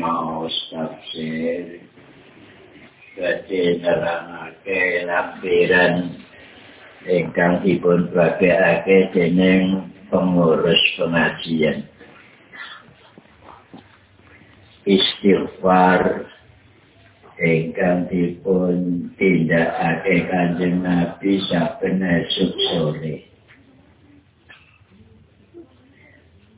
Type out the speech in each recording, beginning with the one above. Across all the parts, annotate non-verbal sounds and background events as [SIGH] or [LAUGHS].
maos tafsir Kati nerangake lampiran ingkang dipun bagaiake dening pengurus pengajian. Istighfar. Ingkang dipun tindakake kanjeng Nabi saben esuk sore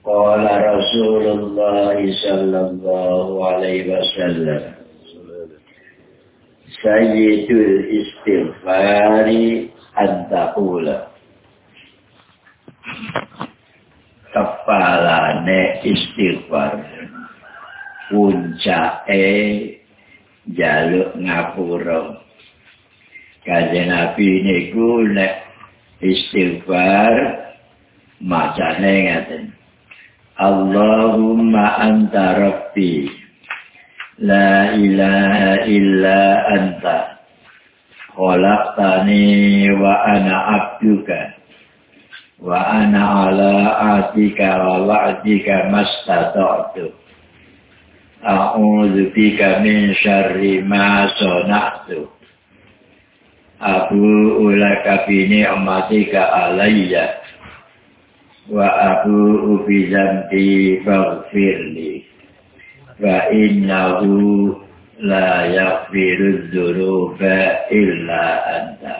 Qala Rasulullah sallallahu alaihi wasallam Sayyidul istighfari antaqula Kepalane istighfar Puncake jaluk ngapura Kajian Nabi niku nek istighfar macane ngaten Allahumma anta rabbi. La ilaha illa anta. Khalaqtani wa ana abduka. Wa ana ala atika wa wa'dika mastata'tu. A'udzu bika min syarri ma sana'tu. Abu ulaka bi ni'matika alayya ubi zambi faghfirli wa innahu la yaghfiru dzunuba illa anta.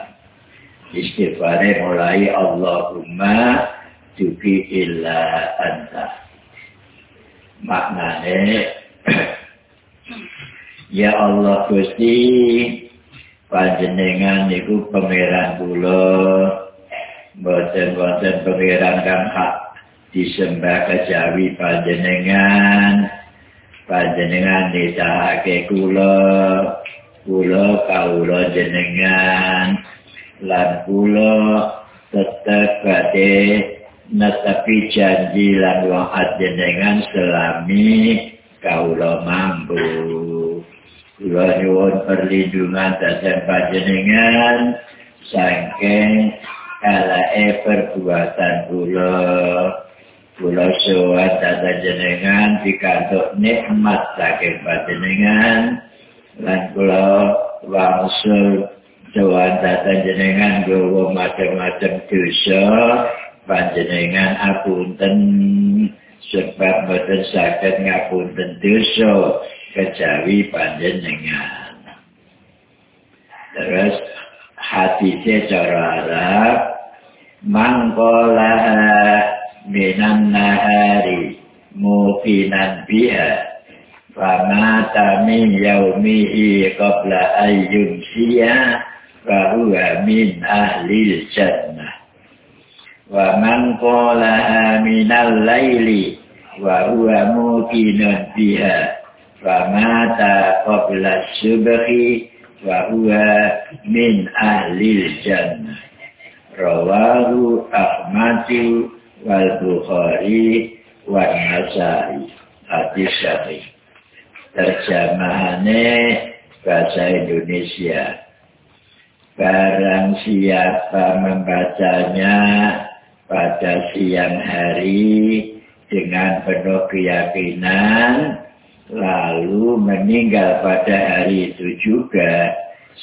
Istighfare mulai Allahumma tubi illa anta. Maknane [CLEARS THROAT] ya Allah Gusti panjenengan niku pangeran kula boten-boten pengiran kang hak disembah kejawi panjenengan. Panjenengan ditahake kula. Kula kaula jenengan. Lan kula tetep badhe netepi janji lan wa'ad jenengan selami kaula mampu. Kula nyuwun perlindungan dasar panjenengan. Saking kalae perbuatan kula kula sowan dada jenengan pikantuk nikmat saking panjenengan lan kula wangsul sowan dada jenengan gowo macam-macam dosa. Panjenengan apunten sebab boten saged ngapunten dosa kejawi panjenengan terus hati cara Arab mangkolaha minan nahari mufinan biha. Famata min yaumihi qabla ayyum siya fahuwa min ahli jannah. Wa man qalaha minal laili wa huwa mukinun biha. Famata qabla subhi wa huwa min ahli jannah rawahu Ahmadu wal Bukhari wa Nasai. Hadis syarih terjemahane bahasa Indonesia. Barang siapa membacanya pada siang hari dengan penuh keyakinan lalu meninggal pada hari itu juga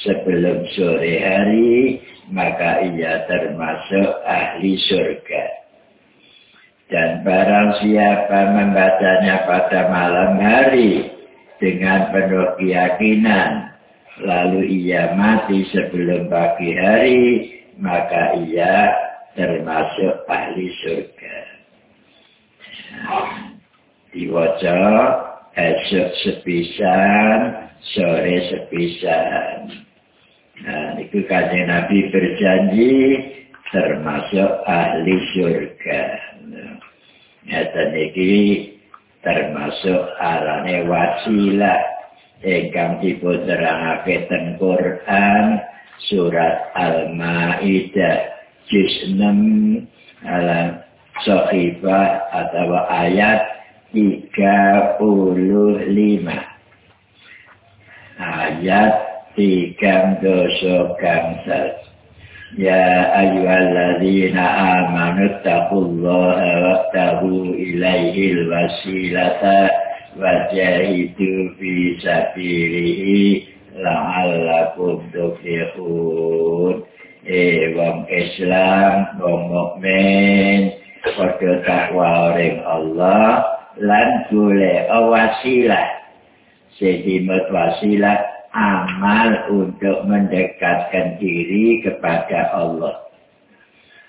sebelum sore hari maka ia termasuk ahli surga. Dan barang siapa membacanya pada malam hari dengan penuh keyakinan, lalu ia mati sebelum pagi hari, maka ia termasuk ahli surga. Diwaca esok sepisan, sore sepisan. Nah, itu kajian Nabi berjanji termasuk ahli surga. Nyata niki termasuk arane wasilah ingkang diputerangake ten Quran surat Al-Maidah juz 6 alam sahifah atau ayat 35 ayat tigang dosa gangsal. Ya ayyuhalladzina amanu taqullaha wabtahu ilaihil wasilata wajahidu fi sabilihi la'allakum tuflihun eh wong Islam wong mukmin padha takwa ring Allah lan golek wasilah sing wasilah amal untuk mendekatkan diri kepada Allah.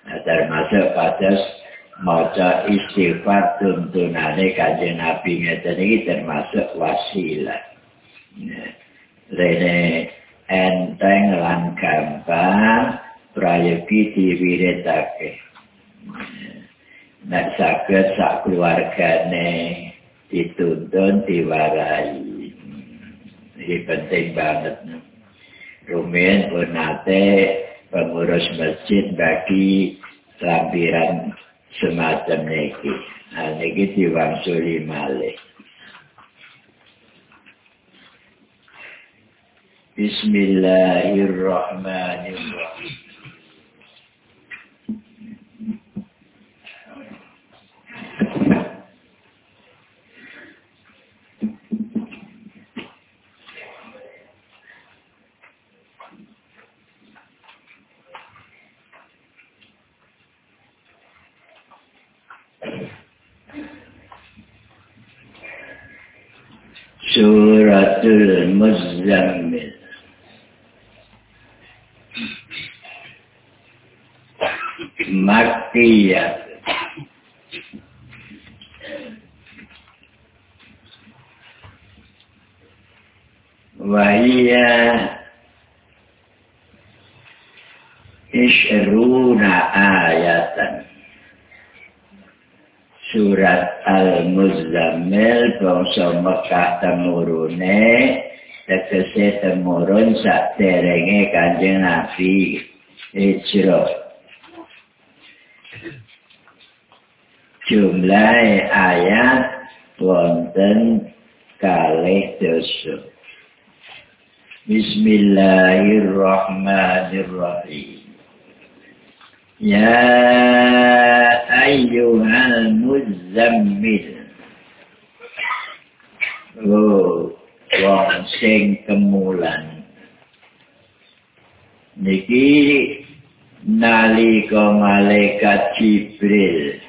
Nah, termasuk pada maca istighfar tuntunane kanjeng Nabi ngeten iki termasuk wasilah. Rene enteng lan gampang prayogi diwiritake. Nek saged sak keluargane dituntun diwarai. Penting banget. Rumen pun pengurus masjid bagi lampiran semacam ini. Nah, ini diwangsuli malih. Bismillahirrahmanirrahim. Suratul Muzammil temurune tegese temurun sak derenge Kanjeng Nabi. Hijrah. Jumlah ayat wonten kalih dosa. Bismillahirrahmanirrahim. Ya ayyuhal muzammil. Oh, wong sing kemulan. Niki nalika malaikat Jibril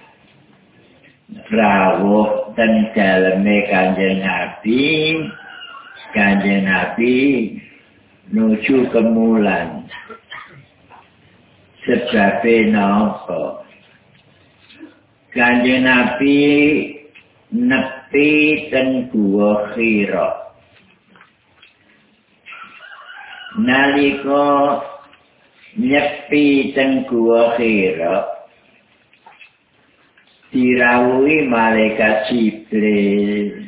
rawuh ten daleme Kanjeng Nabi Kanjeng Nabi nuju kemulan. Sebabe napa? Kanjeng nabi nepi ten guwa khira nalika nyepi ten guwa khira dirawuhi malaikat jibril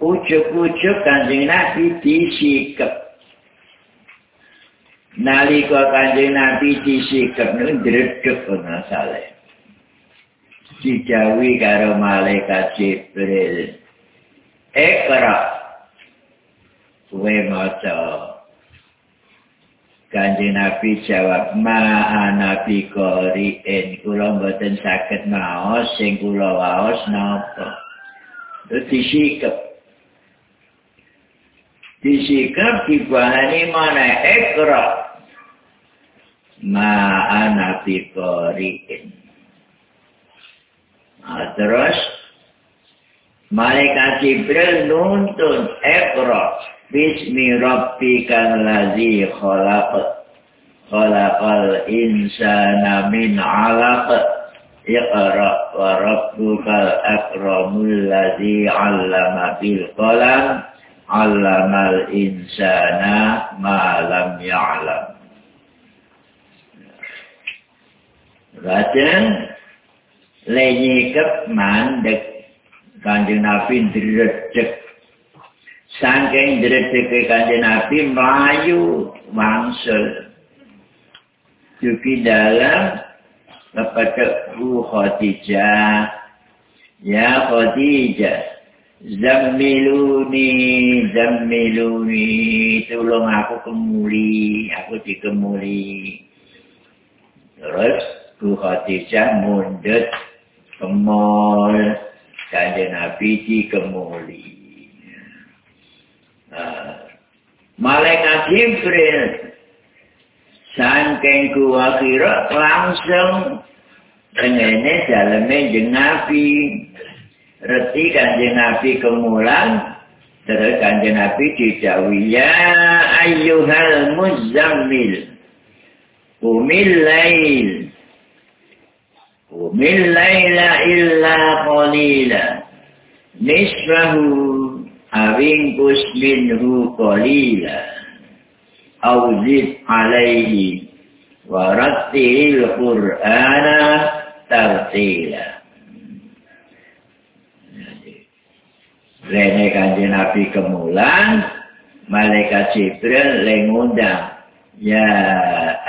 ujuk-ujuk kanjeng Nabi disikap. Nalika kanjeng Nabi disikap nu dredeg ana saleh. Dijawi karo malaikat Jibril. Ekra. Kuwe maca. Kanjeng Nabi jawab, "Ma anabi kori en kula mboten saged maos sing kula waos napa." Terus disikap. disikap dibahani mana ekra ma ana bikoriin nah, terus malaikat Jibril nuntun ekra bismi rabbikal ladzi khalaq khalaqal insana min 'alaq iqra wa rabbukal akramul ladzi 'allama bil qalam allamal insana ma lam ya'lam. Rajan lenyi kep mandek kanjeng Nabi dredeg. Sangking dredeg kanjeng Nabi melayu wangsul. Juga dalam kepada ruh Khadijah. Ya Khadijah. Zammiluni, zammiluni, tolong aku kemuli, aku dikemuli. Terus, Bu Khadijah mundut kemol kanjeng Nabi dikemuli. Uh, Malaikat Jibril saking gua kira langsung ngene daleme jeneng Nabi. Reti kanjeng Nabi kemulan terus kanjeng Nabi dijawi ya ayyuhal muzammil umil lail umil laila illa qalila. Nisfahu awingkus minhu qalila. Awzid alaihi warattil qur'ana tartila. Rene kanji Nabi kemulan, Malaikat Jibril lengundang, Ya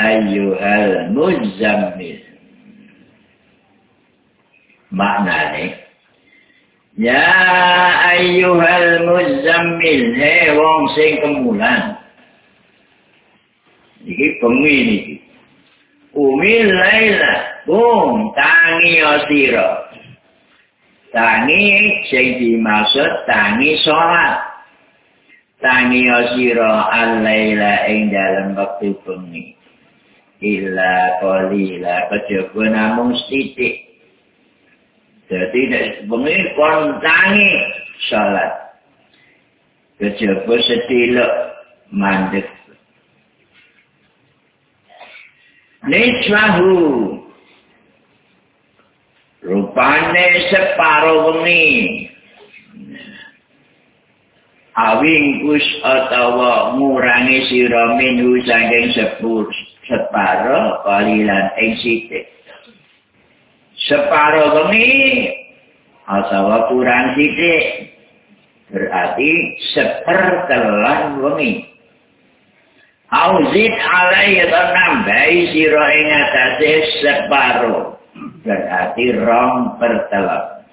ayyuhal muzammil. Maknanya, Ya ayyuhal muzammil, he wong sing kemulan. Iki bengi niki. Umil laila, bung tangi osiro. tangi sing dimaksud tangi salat tangi sira alaila ing dalem wektu bengi illa qalila kejaba namung sithik dadi nek bengi kon tangi salat kejaba setilok mandek. Niswahu rupane separo wengi awingkus atawa ngurangi sira minhu saking sepur separo kalilan ing sithik separo wengi atawa kurang sithik. Berarti sepertelan wengi Auzid alaiya nambahi sira ing atase separo. Berarti rong pertelok.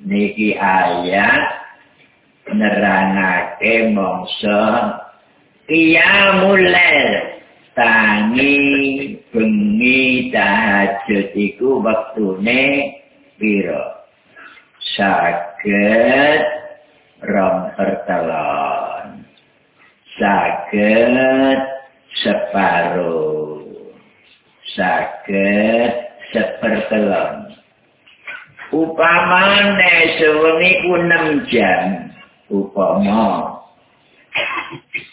Niki ayat nerangake mongso qiyamul tangi bengi tahajud iku wektune pira? Saged rong pertelon saged separuh. Saged sepertelon. Upamane sewengi ku 6 jam. Upama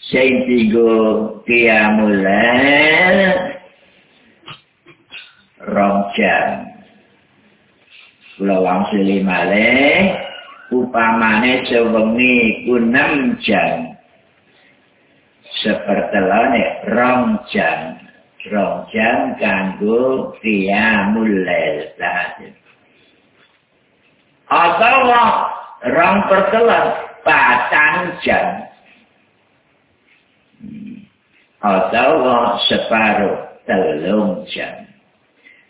sing tigo kiamulan rong jam. Kula wangsuli malih upamane sewengi ku 6 jam sepertelone rong jam. rong jam kanggo qiyamul lail tahajud. Atau rong pertelan patang jam. Atau separuh telung jam.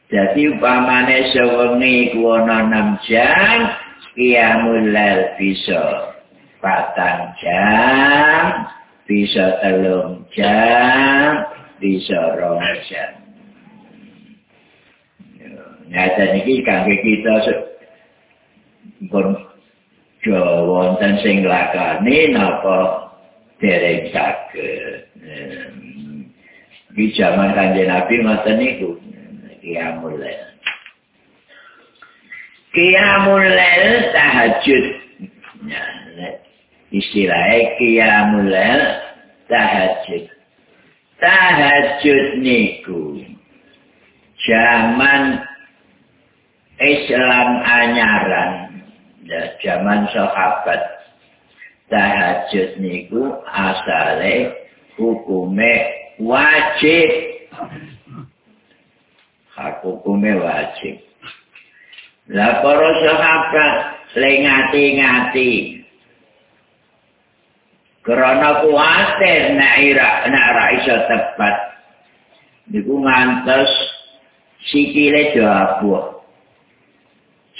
Jadi upamane sewengi kuwana 6 jam, qiyamul lail bisa patang jam, bisa telung jam, bisa romajan. Nyata niki kangge kita pun wonten sing lakane napa dereng saged. Di zaman kanjeng Nabi ngoten niku kiamul lail. Kiamul lail tahajud. Istilahnya kiamul lail tahajud. tahajud niku zaman Islam anyaran ya zaman sahabat tahajud niku asale hukume wajib hak hukume wajib lah para sahabat lengati-ngati Karena kuatir nak ira nak ira iso tepat. Niku ngantos sikile jabuh.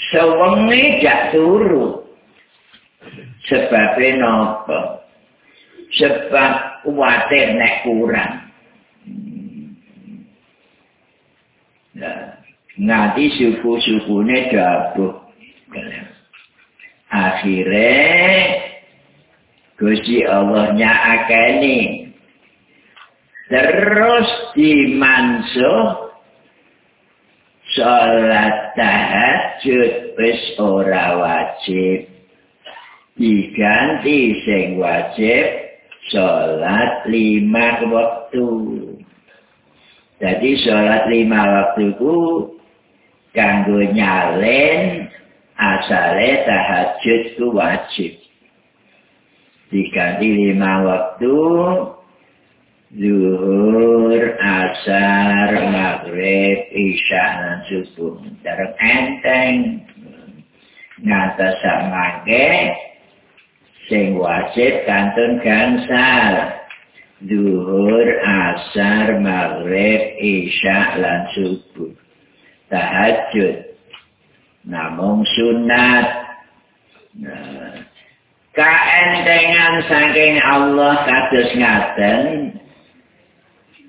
Sewengi jak turu. Sebab napa? Sebab kuatir nek kurang. Nganti suku-sukune dabuh akhirnya Gusti Allah nyakeni. Terus dimansuh salat tahajud wis ora wajib. Diganti sing wajib salat lima waktu jadi salat lima waktu ku kanggo nyalen asale tahajud ku wajib diganti lima waktu zuhur, asar, maghrib, isya, dan subuh. Darah enteng ngata samake sing wajib kantun gansal. Zuhur, asar, maghrib, isya, dan subuh. Tahajud. Namun sunat. Nah, kaentengan saking Allah kados ngaten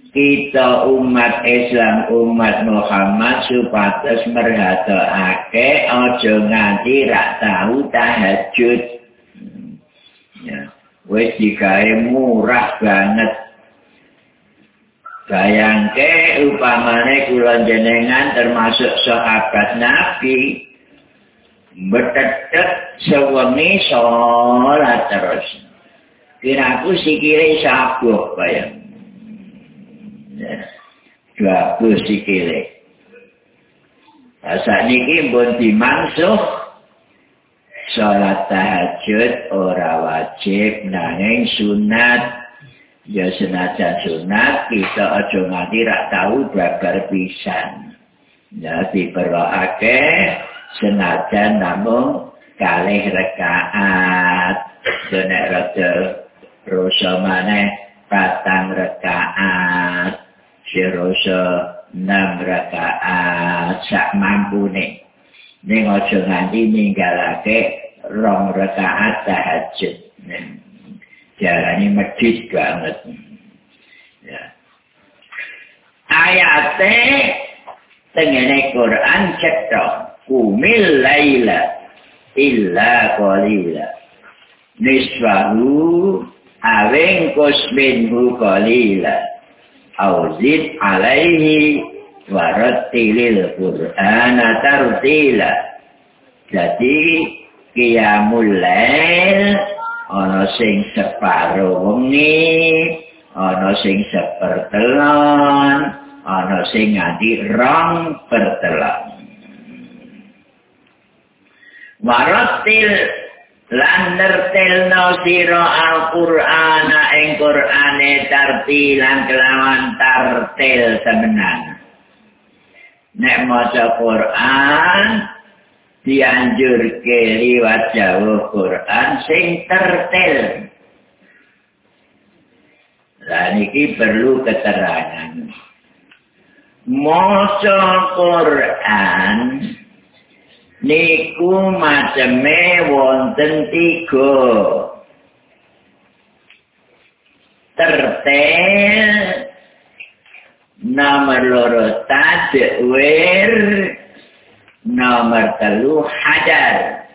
kita umat Islam umat Muhammad supados merhatoake aja nganti rak tahu tahajud wis digawe murah banget bayangke upamane kula jenengan termasuk sahabat Nabi betetet sewengi sholat terus. Kiraku sikile sabuh bayang. Dua puluh sikile. Saat ini pun dimansuh sholat tahajud ora wajib. Nanging sunat. Ya senajan sunat kita aja nganti rak tahu babar pisan. Ya diperloake senajan namun kalih rekaat. Jenek raja rosa maneh patang rekaat. Si rosa enam rekaat. Sak mampu nih ning aja nganti ninggalake rong rekaat tahajud. Jarane medhit banget. Ya. Ayate tengene Quran cekto kumil laila illa qalila. Nisfahu aweng kusminhu qalila. Awzid alaihi warattilil qur'ana tartila. Jadi qiyamul lail ana sing separo wengi ana sing sepertelon ana sing nganti rong pertelon Waratil lan nertelno sira Al-Qur'ana ing Qur'ane tartilan kelawan tartil temenan. Nek maca Qur'an dianjurke liwat jauh Qur'an sing tertil. Dan ini perlu keterangan. Maca Qur'an niku maceme wonten tiga tertel nomor loro tadwir nomor telu hadar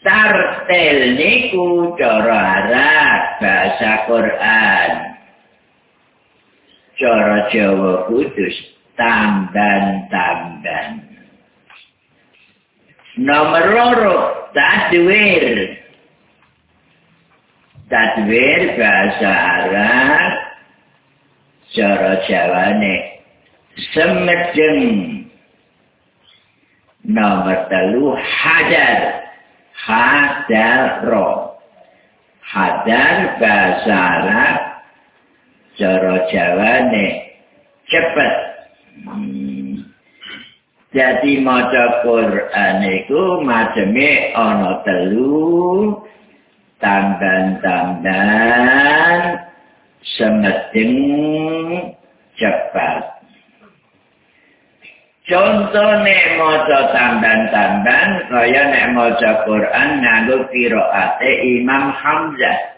tartel niku cara Arab bahasa Quran cara Jawa kudus tamban-tamban. Nomor loro, tadwir. Tadwir bahasa Arab, cara Jawane, semedeng. Nomor telu. Hadar roh. Hadar bahasa Arab, cara Jawane, cepat. Jadi maca Quran iku maceme ana telu tamban-tamban semeding cepat. Contone maca tamban-tamban kaya nek maca Quran nganggo qiraate Imam Hamzah.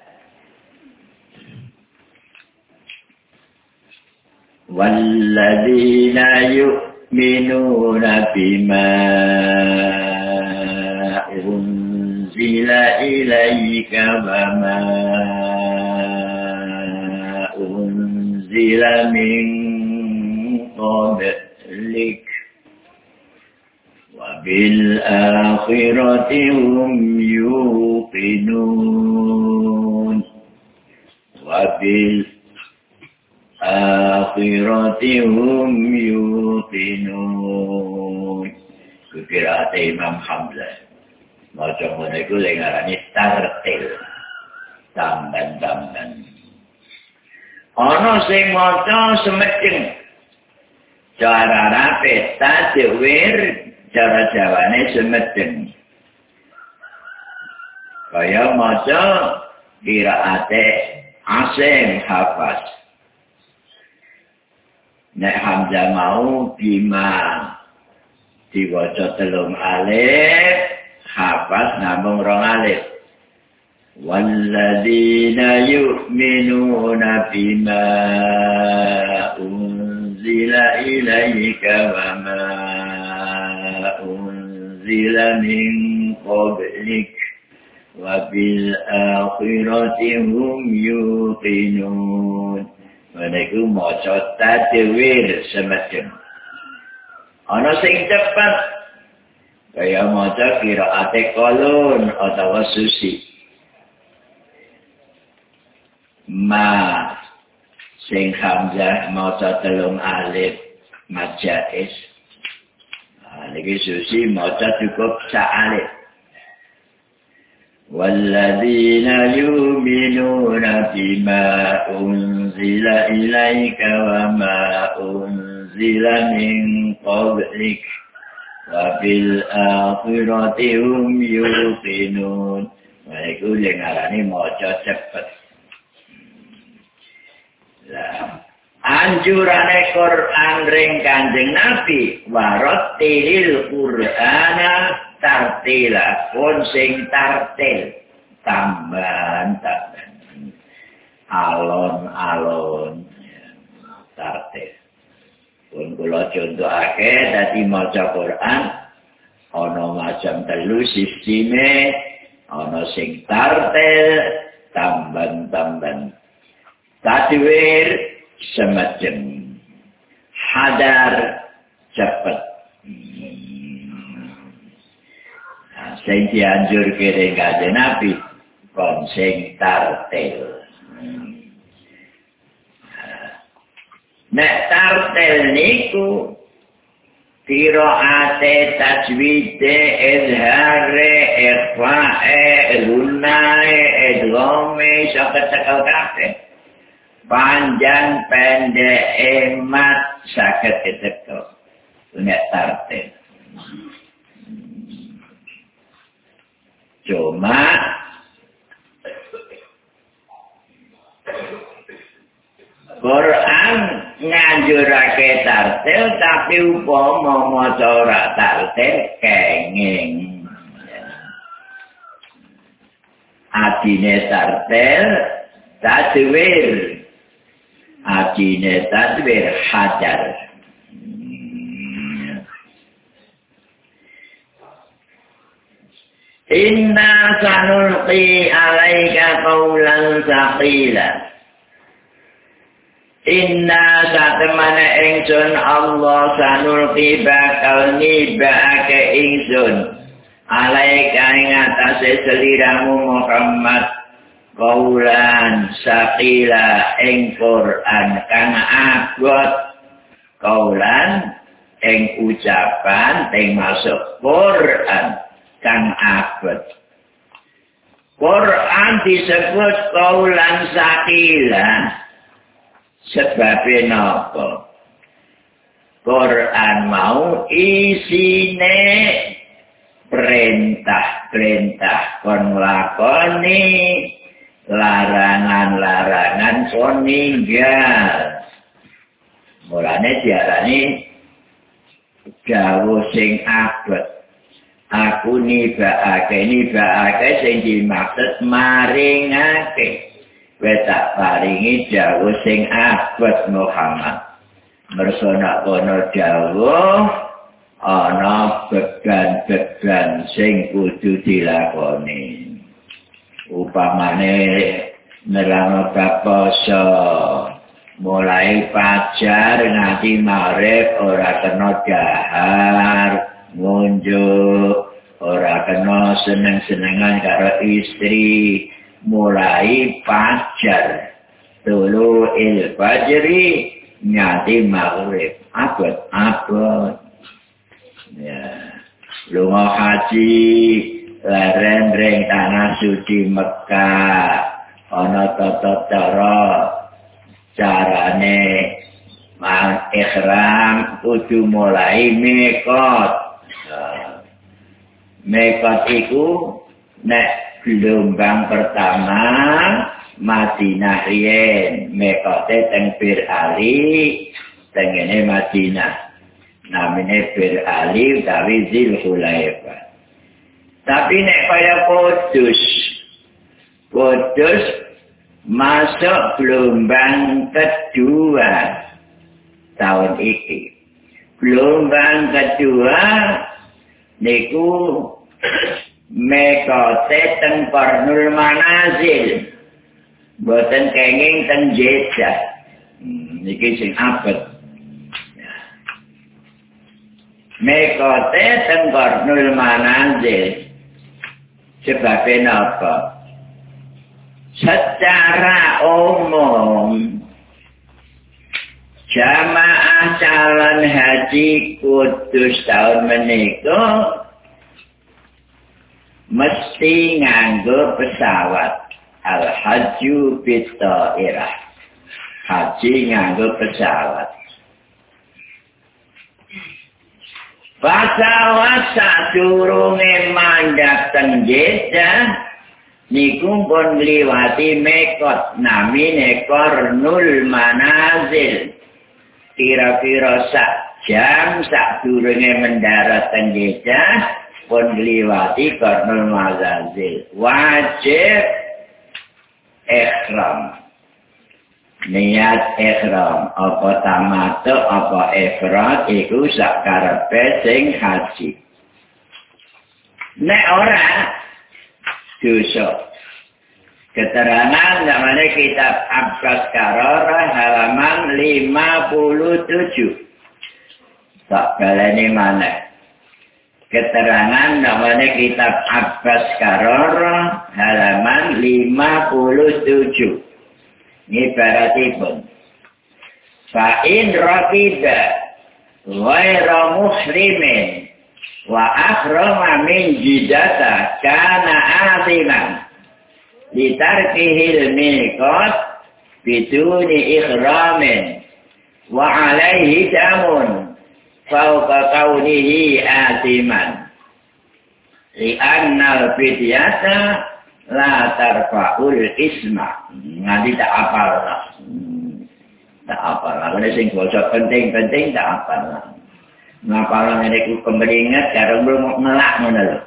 walladzina yu'minuna bima unzila ilaika wa ma unzila min yuqinun wa bil akhirati hum yuqinun kira Imam Hamzah. Maca ngene iku lek ngarani tartil. Tamban-tamban ana sing maca semecing cara rapi tajwir cara jawane semecing kaya maca kiraate asing hafaz. Nek hamzah mau bima diwaca telung alif hafaz namung rong alif. Walladzina yu'minuna bima unzila ilaika wa min qablik wa bil akhirati hum yuqinun Meneku maca tadwir semacam. Ana sing cepat kaya maca qiraate kolon atau susi. Ma sing hamzah maca telung alif majais. Ah niki susi maca cukup sa alif. والذين يؤمنون بما أنزل إليك وما أنزل من قبلك وبالآخرة هم يوقنون Mereka yang ngarani mojo cepet. Anjurane Quran ring kanjeng Nabi warot tilil Qur'ana tartila pun sing tartil. Tambahan tambahan. Alon-alon. Tartil. Pun kula contohake dadi maca Quran ana macam telu sisteme ana sing tartil tambahan-tambahan tadwir semacam hadar cepet. Sing dianjur kene kanjeng Nabi kon sing tartel. Nek tartel niku tiro ate tajwide izhare ikhfae lunae edgome sakit-sakit kafe panjang pendek emat sakit itu nek tartel Cuma Quran nganjurake tartil tapi upama maca ora tartil kenging. Adine tartil tadwir. Adine tadwir hajar. Inna sanulqi alaika qawlan saqila. Inna satemana ingsun Allah sanulqi bakal nibake ingsun. Alaika ingatase seliramu Muhammad qawlan saqila ing Quran kang abot qawlan ing ucapan ing masuk Quran. kang abot. Quran disebut kaulan sakila sebab napa? Quran mau isine perintah-perintah kon lakoni larangan-larangan kon ninggal. Mulane diarani jauh sing abot. aku nibake nibake sing dimaksud maringake wis tak paringi jauh sing abot Muhammad mersana kono dawuh ana beban-beban sing kudu dilakoni upamane nerang poso mulai pajar nganti marep ora kena dahar ngunjuk ora kena seneng-senengan karo istri mulai pajar. Dulu il fajri nganti maghrib. Abad abad ya lunga haji leren ring tanah suci Mekah. Ana tata cara carane mang ikhram kudu mulai mekot. Mekot iku nek gelombang pertama Madinah riyen. Mekote teng Bir Ali tengene Madinah. Namine Bir Ali utawi Zil tapi nek kaya Kudus Kudus masuk gelombang kedua tahun ini gelombang kedua niku [CLEARS THROAT] mekote teng kornul manazil. Boten kenging teng jejak hmm, niki sing abet. Mekote teng kornul manazil sebabnya apa? Secara umum jamaah calon haji kudus tahun menikah mesti nganggo pesawat. Al-haju bita irah haji nganggo pesawat pesawat sadurunge mandap tenggeda niku pun liwati mekot namine kornul manazil. Kira-kira sak jam sak mendarat tenggeda pun liwati kornul manazil. Wajib ikhram niat ikhram apa tamato apa ifrat iku sak karepe sing haji nek ora dosa Keterangan namanya kitab Abbas Karara halaman 57. Tak baleni mana? Keterangan namanya kitab Abbas Karara halaman 57. Ini berarti pun. Fa'in rakiba ghaira muslimin wa akhrama min jidata kana aziman litarkihil mikot biduni ikhramin wa alaihi damun fauqa kaunihi aziman li'annal fidyata la tarfa'ul isma. Nanti tak apal lah. Tak apal lah. Ini sing bocor penting-penting tak apal lah. Ngapal lah ini ku kembali ingat karena belum ngelak mana lah.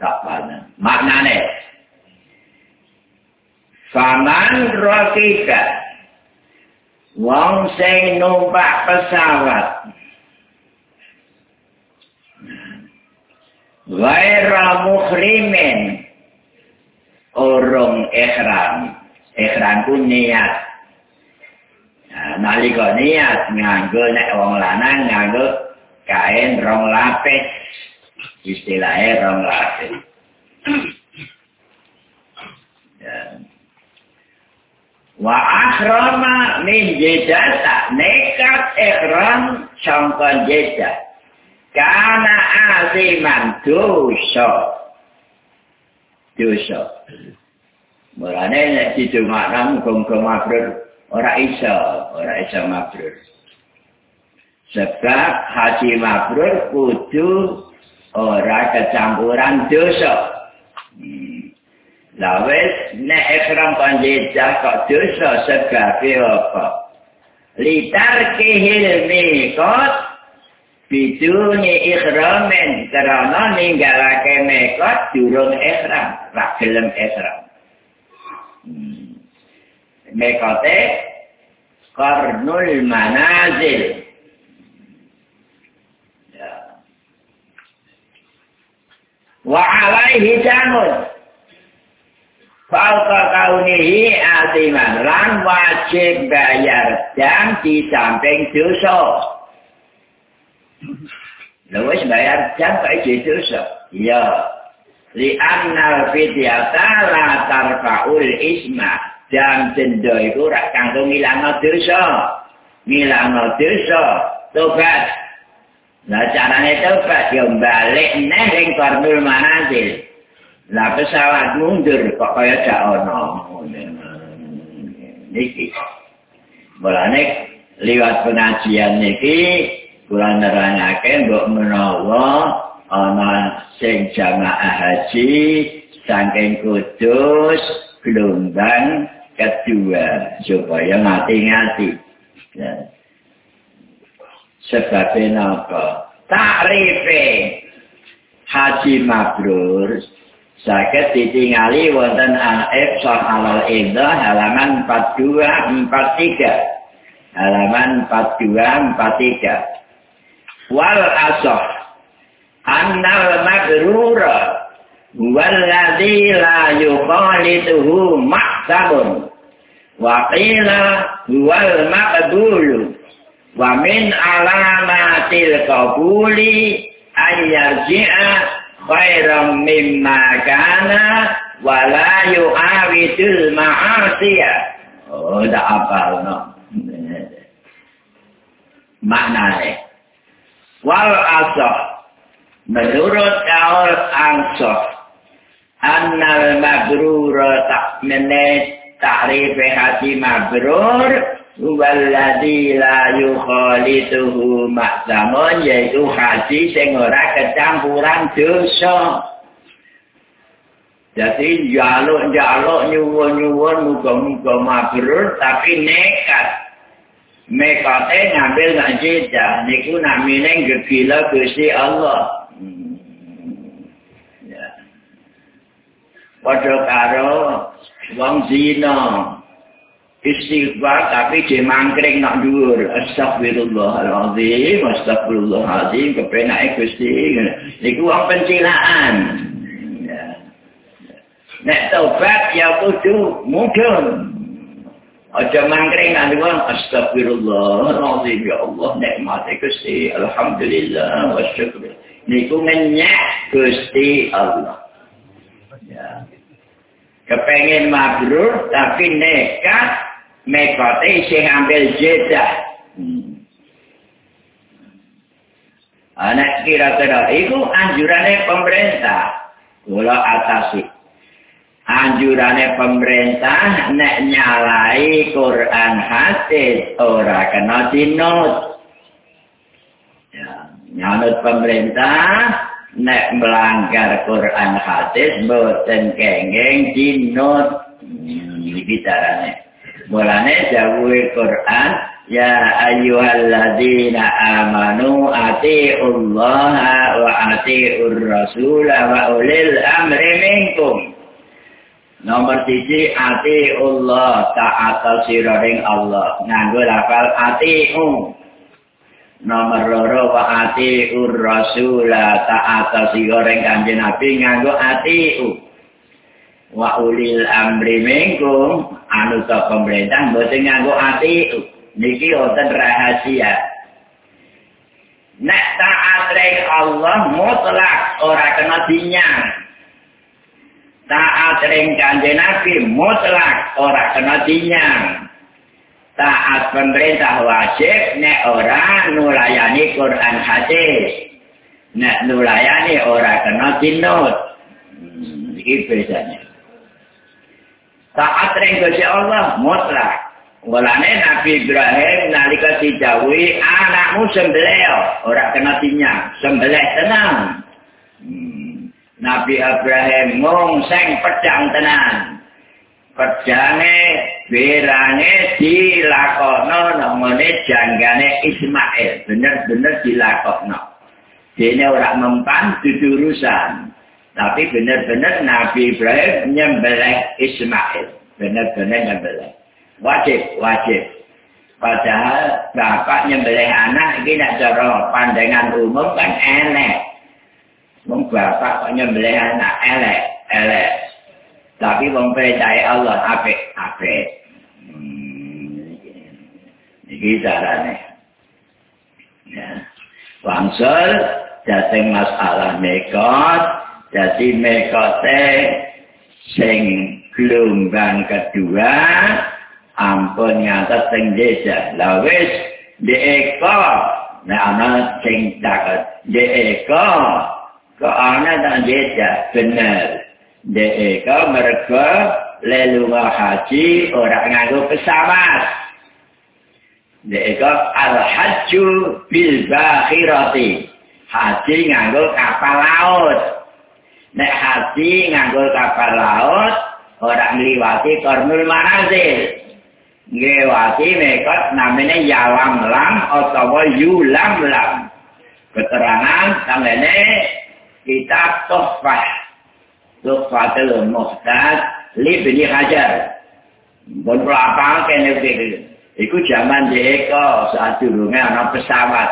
Kapalnya. Maknanya, Faman rokika, wong sing numpak pesawat, Waira mukhrimin, urung ikhram, ikhram ku niat. Nalika niat, nganggo nek wong lanang, nganggo kain rong lapis, istilahnya rong lapis. Wa akhrama min jedata nekat ikhram sangka jedat. Karena aziman dosa. Dosa. Mulanya nek dijumakna muga-muga mabrur ora iso, ora iso mabrur. Sebab haji mabrur kudu ora kecampuran dosa. Lawes nek ikhram panjejah kok dosa sebabe apa? Litar kehil mikot biduni ikhramin karena ninggalake mekot durung ikhram, rak gelem ikhram. Hmm. Mekote qarnul manazil wa alaihi jamun Falka kaunihi atiman lan wajib bayar jam di samping dosa. Lalu bayar jam kok jadi dosa? Ya. Li annal fidyata la tarfa'ul isma. Jam denda itu rak kanggo ngilangno dosa. Ngilangno dosa. Tobat. Nah caranya tobat ya balik neh ring karnul manazil. Lah pesawat mundur kok kaya gak ono. Niki. Mulane liwat pengajian niki kula nerangake mbok menawa ana sing jamaah haji saking kudus gelombang kedua supaya ngati-ngati. Ya. Sebabnya apa? Takrife haji mabrur Sakit ditingali wonten Al-Ib Sohalal Indah halaman 4243. Halaman 4243. Wal asoh. Annal magrura. Walladhi la yukhalituhu maksabun. Wa qila huwal maqbulu. Wa min alamatil qabuli ayyarji'a khairam mimma kana wala yu'awidul ma'asiyah. Oh, tak apa, no. [LAUGHS] Maknanya. Wal asoh. Menurut kaul ansoh. Annal mabrur tak menet ta'rif hati mabrur. Walladhi la yukhalituhu maksamun yaitu haji sing ora kecampuran dosa. Jadi jaluk-jaluk nyuwun-nyuwun muga-muga mabrur tapi nekat. Mekate ngambil nak jejak. Niku namine gegila Gusti Allah. Hmm. Padha karo wong zina. istighfar tapi dia mangkring nak dhuwur astagfirullahalazim astagfirullahalazim kepenake Gusti niku wong pencilaan nek tobat ya kudu mudun aja mangkring nak dhuwur astagfirullahalazim ya Allah nikmate Gusti alhamdulillah wa syukur niku ngenyak Gusti Allah ya kepengen mabrur tapi nekat mekote sing ambil jeda. Hmm. Anak kira-kira itu anjurannya pemerintah. Kula atasi. Anjurannya pemerintah nek nyalai Quran hadis ora kena dinut. Ya, nyanut pemerintah nek melanggar Quran hadis mboten kenging dinut. Hmm, iki carane. Mulane jawuhe Quran ya ayyuhalladzina amanu atiullaha wa atiur rasul wa ulil amri minkum. Nomor siji ati Allah taat siraring Allah nganggo lafal atiu. Nomor loro wa ati ur rasul taat siraring kanjeng Nabi nganggo atiu. wa ulil amri mingkum anu ta pemerintah mboten nganggo ati niki wonten rahasia nek taat ring Allah mutlak ora kena dinyang taat ring kanjeng Nabi mutlak ora kena dinyang taat pemerintah wajib nek ora nulayani Quran hadis nek nulayani ora kena dinut hmm, iki bedanya taat ring Gusti Allah mutlak. Walane Nabi Ibrahim nalika dijawuhi anakmu sembelih ora kena tinya, sembelih tenang. Hmm. Nabi Ibrahim ngomong sing pedang tenan. Pedange berange dilakono namane janggane Ismail, bener-bener dilakono. Dene ora mempan dudurusan. Tapi benar-benar Nabi Ibrahim nyembelih Ismail. Benar-benar nyembelih. Wajib, wajib. Padahal bapak nyembelih anak ini nak cara pandangan umum kan elek. Wong bapak kok nyembelih anak elek, elek. Tapi wong percaya Allah apik, apik. Iki carane. Ya. Wangsul dateng masalah mekot, jadi mekote sing gelombang kedua ampun ngatas sing desa. Lah wis dieko, nek ana sing daket dieko ana tak jeda bener. Deka mereka lalu haji orang nganggo pesawat. Deka al hajju bil bakhirati haji nganggo kapal laut. Nek haji nganggo kapal laut orang liwati kornul manazil. Ngewati mekot namanya yalam lam atau yulam lam keterangan tanggane kitab Tuhfah. Tuhfatul Muhtad li Bini Hajar. Pun pelapang kene iki. Iku zaman deko saat durunge ana pesawat.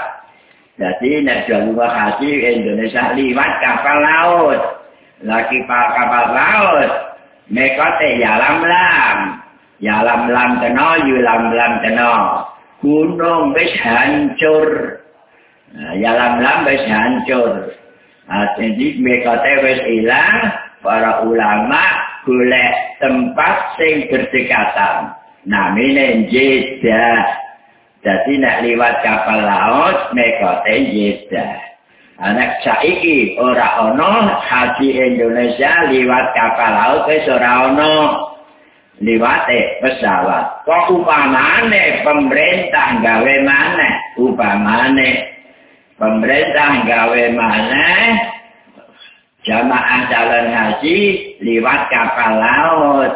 Jadi nek jalu haji Indonesia liwat kapal laut. Lagi kapal laut. Mekote yalam lam. Yalam lam kena, yulam lam kena. Gunung wis hancur. Yalam lam wis hancur. Jadi mereka tewes ilang, para ulama golek tempat sing berdekatan. Namanya jeda. Jadi nak liwat kapal laut, mereka jeda. Anak saiki ora ono haji Indonesia liwat kapal laut wis ora ono liwat pesawat. Kok upamane pemerintah gawe mana? Upamane pemerintah gawe mana jamaah jalan haji liwat kapal laut.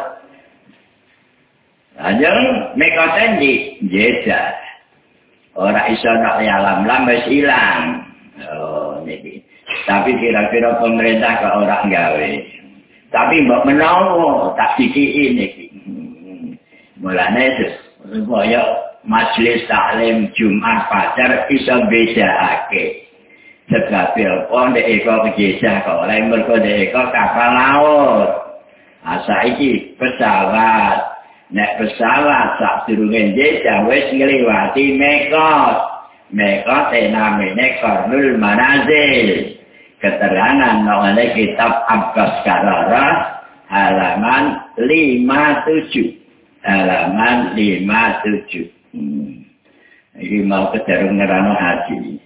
Lajeng mereka tendi jeda. Orang iso nak alam lam wis ilang. Oh niki. Tapi kira-kira pemerintah ke orang gawe. Tapi mbok menawa tak dikiki niki. Mulane itu supaya majelis taklim Jumat Fajar bisa bedakake. Sebab apa nek eko kejejah kok oleh mergo nek eko kapal laut. Asa iki pesawat. Nek pesawat sak durunge jejah wis ngliwati Mekot. Mekot e namine Kornul Manazil. Keterangan oleh kitab Abbas Karara halaman 57. Halaman 57. Hmm. Iki mau kejarung ngerano haji.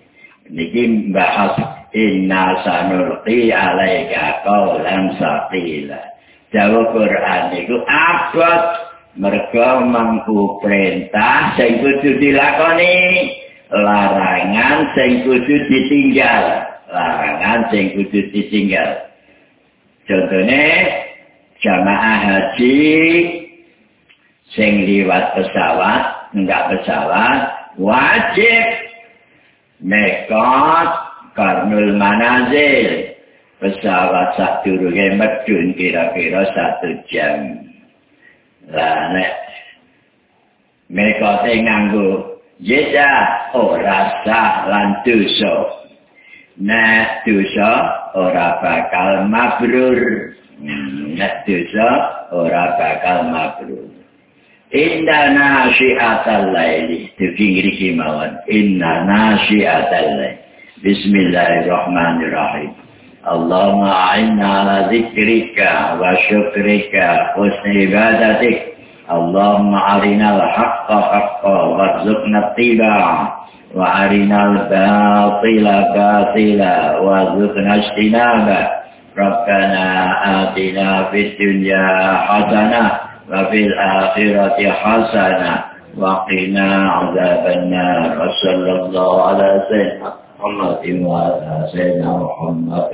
Niki bahas inna sanulqi alaika qawlan saqila. Jawa Quran itu abad mereka mampu perintah sing kudu dilakoni larangan sing kudu ditinggal larangan sing kudu ditinggal contohnya jamaah haji sing liwat pesawat enggak pesawat wajib. Nekot karnul manazil. Pesawat satu rugi medun kira-kira satu jam. Lah nek nekot nganggo jeda ora sah lan dosa. Nek dosa ora bakal mabrur. Nek dosa ora bakal mabrur إن ناشئة الليل تفكيرك موان إن ناشئة الليل بسم الله الرحمن الرحيم اللهم أعنا على ذكرك وشكرك وحسن عبادتك اللهم أرنا الحق حقا وارزقنا اتباعه وأرنا الباطل باطلا وارزقنا اجتنابه ربنا آتنا في الدنيا حسنه وفي الآخرة حسنة وقنا عذاب النار. وصلى الله على سيدنا محمد وعلى سيدنا محمد.